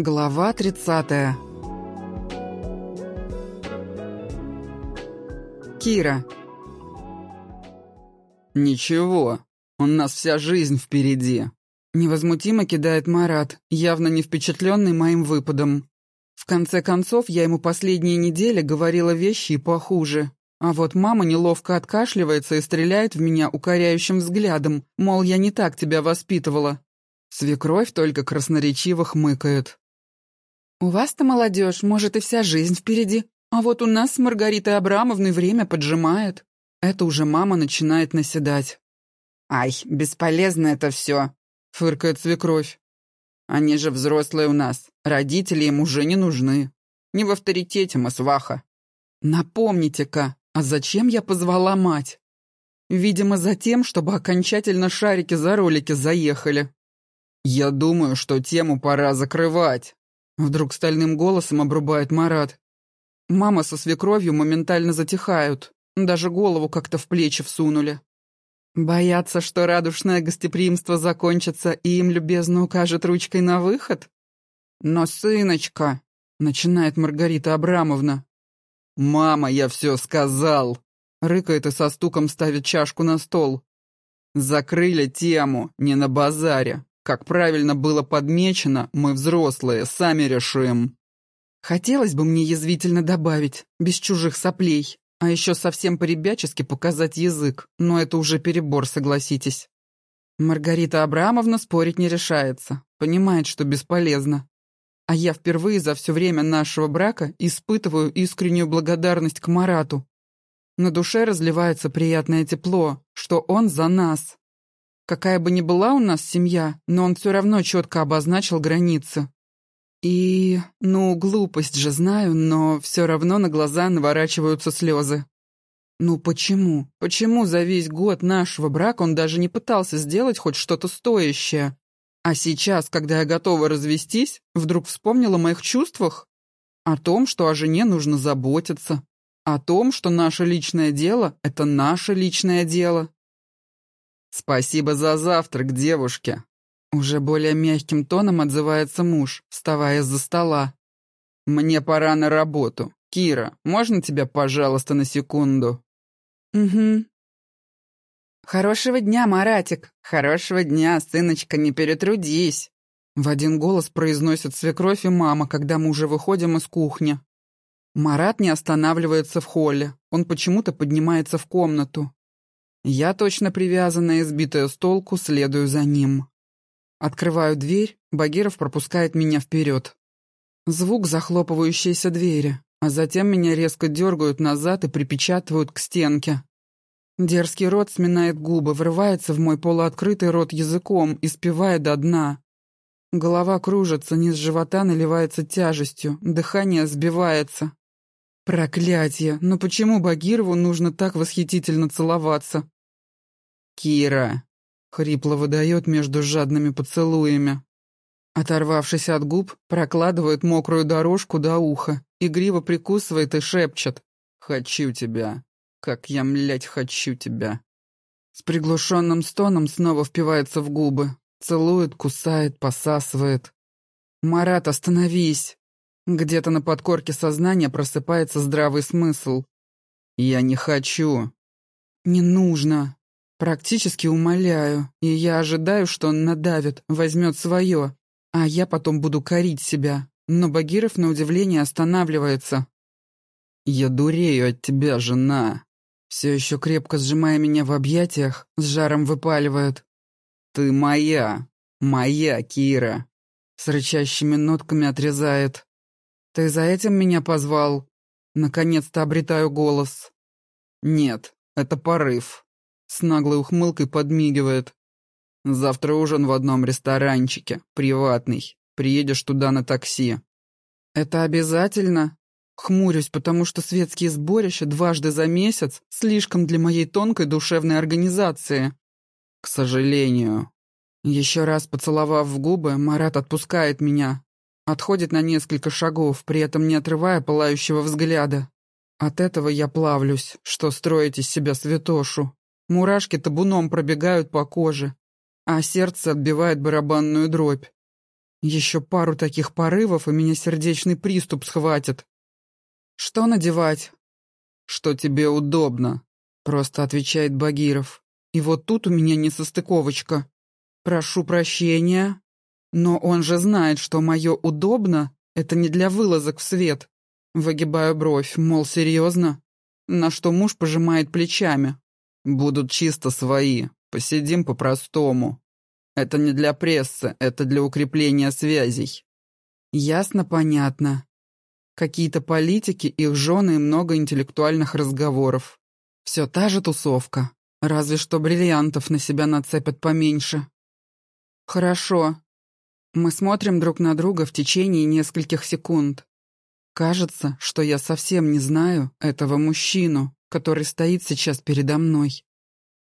Глава 30. Кира. «Ничего, у нас вся жизнь впереди», — невозмутимо кидает Марат, явно не впечатленный моим выпадом. В конце концов, я ему последние недели говорила вещи и похуже. А вот мама неловко откашливается и стреляет в меня укоряющим взглядом, мол, я не так тебя воспитывала. Свекровь только красноречиво хмыкает. «У вас-то, молодежь, может, и вся жизнь впереди, а вот у нас с Маргаритой Абрамовной время поджимает». Это уже мама начинает наседать. «Ай, бесполезно это все», — фыркает свекровь. «Они же взрослые у нас, родители им уже не нужны. Не в авторитете мы сваха». «Напомните-ка, а зачем я позвала мать? Видимо, за тем, чтобы окончательно шарики за ролики заехали». «Я думаю, что тему пора закрывать», — вдруг стальным голосом обрубает Марат. Мама со свекровью моментально затихают, даже голову как-то в плечи всунули. Боятся, что радушное гостеприимство закончится и им любезно укажет ручкой на выход? «Но, сыночка», — начинает Маргарита Абрамовна. «Мама, я все сказал», — рыкает и со стуком ставит чашку на стол. «Закрыли тему, не на базаре. Как правильно было подмечено, мы взрослые, сами решим». Хотелось бы мне язвительно добавить, без чужих соплей, а еще совсем по-ребячески показать язык, но это уже перебор, согласитесь. Маргарита Абрамовна спорить не решается, понимает, что бесполезно. А я впервые за все время нашего брака испытываю искреннюю благодарность к Марату. На душе разливается приятное тепло, что он за нас. Какая бы ни была у нас семья, но он все равно четко обозначил границы. И, ну, глупость же знаю, но все равно на глаза наворачиваются слезы. Ну почему? Почему за весь год нашего брака он даже не пытался сделать хоть что-то стоящее? А сейчас, когда я готова развестись, вдруг вспомнила о моих чувствах? О том, что о жене нужно заботиться. О том, что наше личное дело — это наше личное дело. «Спасибо за завтрак, девушки», уже более мягким тоном отзывается муж, вставая из-за стола. «Мне пора на работу. Кира, можно тебя, пожалуйста, на секунду?» «Угу». «Хорошего дня, Маратик! Хорошего дня, сыночка, не перетрудись!» В один голос произносят свекровь и мама, когда мы уже выходим из кухни. Марат не останавливается в холле. Он почему-то поднимается в комнату. Я, точно привязанная и сбитая с толку, следую за ним. Открываю дверь, Багиров пропускает меня вперед. Звук захлопывающейся двери, а затем меня резко дергают назад и припечатывают к стенке. Дерзкий рот сминает губы, врывается в мой полуоткрытый рот языком, испевая до дна. Голова кружится, низ живота наливается тяжестью, дыхание сбивается. Проклятье! Но почему Багирову нужно так восхитительно целоваться? «Кира!» — хрипло выдает между жадными поцелуями. Оторвавшись от губ, прокладывает мокрую дорожку до уха, игриво прикусывает и шепчет «Хочу тебя! Как я, млять, хочу тебя!» С приглушенным стоном снова впивается в губы, целует, кусает, посасывает. «Марат, остановись!» Где-то на подкорке сознания просыпается здравый смысл. «Я не хочу!» «Не нужно!» Практически умоляю, и я ожидаю, что он надавит, возьмет свое, а я потом буду корить себя. Но Багиров, на удивление, останавливается. «Я дурею от тебя, жена!» Все еще крепко сжимая меня в объятиях, с жаром выпаливает. «Ты моя! Моя, Кира!» С рычащими нотками отрезает. «Ты за этим меня позвал?» Наконец-то обретаю голос. «Нет, это порыв. С наглой ухмылкой подмигивает. «Завтра ужин в одном ресторанчике, приватный. Приедешь туда на такси». «Это обязательно?» Хмурюсь, потому что светские сборища дважды за месяц слишком для моей тонкой душевной организации. «К сожалению». Еще раз поцеловав в губы, Марат отпускает меня. Отходит на несколько шагов, при этом не отрывая пылающего взгляда. От этого я плавлюсь, что строить из себя святошу. Мурашки табуном пробегают по коже, а сердце отбивает барабанную дробь. Еще пару таких порывов, и меня сердечный приступ схватит. Что надевать? Что тебе удобно, просто отвечает Багиров. И вот тут у меня несостыковочка. Прошу прощения, но он же знает, что мое «удобно» — это не для вылазок в свет. Выгибаю бровь, мол, серьезно? На что муж пожимает плечами. Будут чисто свои, посидим по-простому. Это не для прессы, это для укрепления связей. Ясно, понятно. Какие-то политики, их жены и много интеллектуальных разговоров. Все та же тусовка. Разве что бриллиантов на себя нацепят поменьше. Хорошо. Мы смотрим друг на друга в течение нескольких секунд. Кажется, что я совсем не знаю этого мужчину, который стоит сейчас передо мной.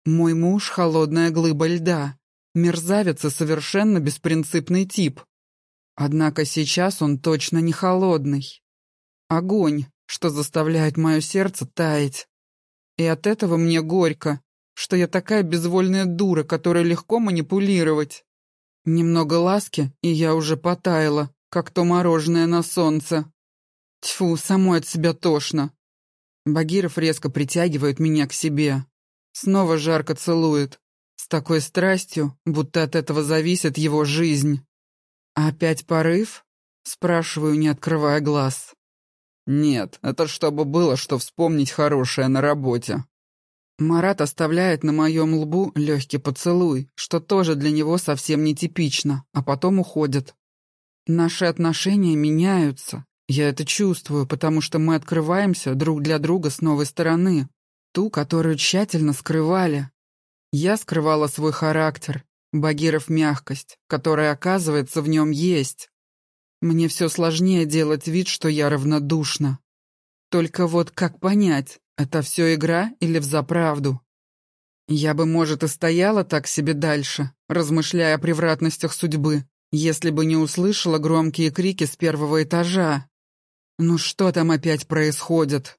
Мой муж — холодная глыба льда, мерзавец и совершенно беспринципный тип. Однако сейчас он точно не холодный. Огонь, что заставляет мое сердце таять. И от этого мне горько, что я такая безвольная дура, которой легко манипулировать. Немного ласки, и я уже потаяла, как то мороженое на солнце. Тьфу, самой от себя тошно. Багиров резко притягивает меня к себе. Снова жарко целует. С такой страстью, будто от этого зависит его жизнь. «Опять порыв?» — спрашиваю, не открывая глаз. «Нет, это чтобы было, что вспомнить хорошее на работе». Марат оставляет на моем лбу легкий поцелуй, что тоже для него совсем нетипично, а потом уходит. Наши отношения меняются. Я это чувствую, потому что мы открываемся друг для друга с новой стороны, ту, которую тщательно скрывали. Я скрывала свой характер, Багиров мягкость, которая, оказывается, в нем есть. Мне все сложнее делать вид, что я равнодушна. Только вот как понять, это все игра или взаправду? Я бы, может, и стояла так себе дальше, размышляя о превратностях судьбы, если бы не услышала громкие крики с первого этажа. Ну что там опять происходит?